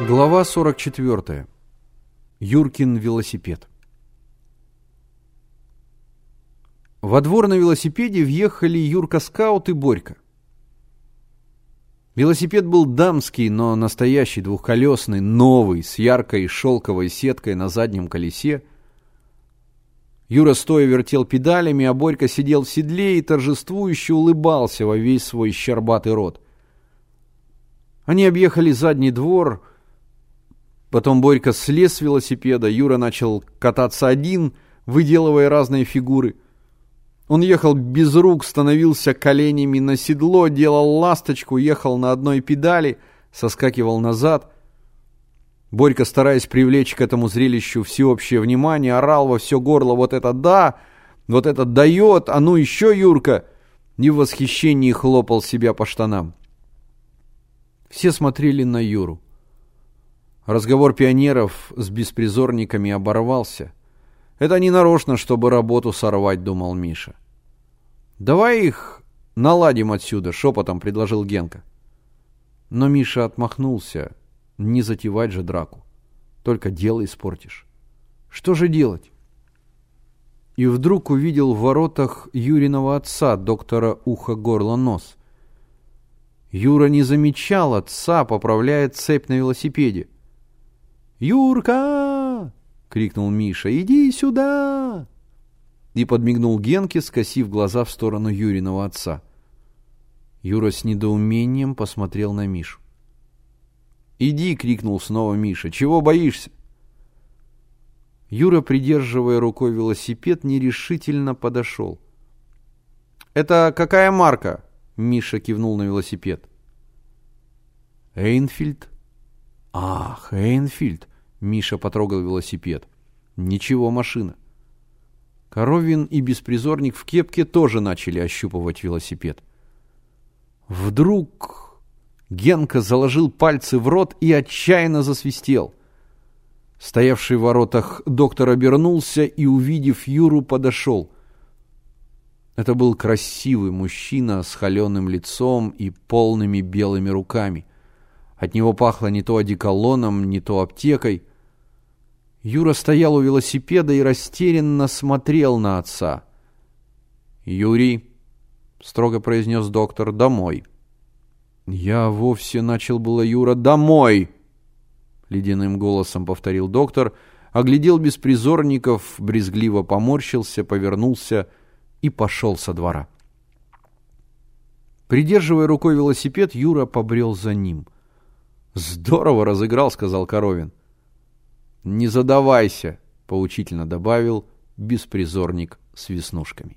Глава 44. Юркин велосипед. Во двор на велосипеде въехали Юрка-скаут и Борька. Велосипед был дамский, но настоящий двухколесный, новый, с яркой шелковой сеткой на заднем колесе. Юра стоя вертел педалями, а Борька сидел в седле и торжествующе улыбался во весь свой щербатый рот. Они объехали задний двор — Потом Борька слез с велосипеда, Юра начал кататься один, выделывая разные фигуры. Он ехал без рук, становился коленями на седло, делал ласточку, ехал на одной педали, соскакивал назад. Борька, стараясь привлечь к этому зрелищу всеобщее внимание, орал во все горло «Вот это да! Вот это дает! А ну еще, Юрка!» И в восхищении хлопал себя по штанам. Все смотрели на Юру. Разговор пионеров с беспризорниками оборвался. Это не нарочно, чтобы работу сорвать, думал Миша. Давай их наладим отсюда, шепотом предложил Генка. Но Миша отмахнулся. Не затевать же драку. Только дело испортишь. Что же делать? И вдруг увидел в воротах Юриного отца, доктора Ухо-Горло-Нос. Юра не замечал отца, поправляя цепь на велосипеде. «Юрка!» — крикнул Миша. «Иди сюда!» И подмигнул Генке, скосив глаза в сторону Юриного отца. Юра с недоумением посмотрел на Мишу. «Иди!» — крикнул снова Миша. «Чего боишься?» Юра, придерживая рукой велосипед, нерешительно подошел. «Это какая марка?» — Миша кивнул на велосипед. «Эйнфильд», «Ах, Эйнфильд!» — Миша потрогал велосипед. «Ничего, машина». Коровин и беспризорник в кепке тоже начали ощупывать велосипед. Вдруг Генка заложил пальцы в рот и отчаянно засвистел. Стоявший в воротах доктор обернулся и, увидев Юру, подошел. Это был красивый мужчина с холеным лицом и полными белыми руками — от него пахло не то одеколоном, не то аптекой. Юра стоял у велосипеда и растерянно смотрел на отца. «Юрий», — строго произнес доктор, — «домой». «Я вовсе начал было, Юра, домой!» Ледяным голосом повторил доктор, оглядел беспризорников, брезгливо поморщился, повернулся и пошел со двора. Придерживая рукой велосипед, Юра побрел за ним — «Здорово разыграл», — сказал Коровин. «Не задавайся», — поучительно добавил беспризорник с веснушками.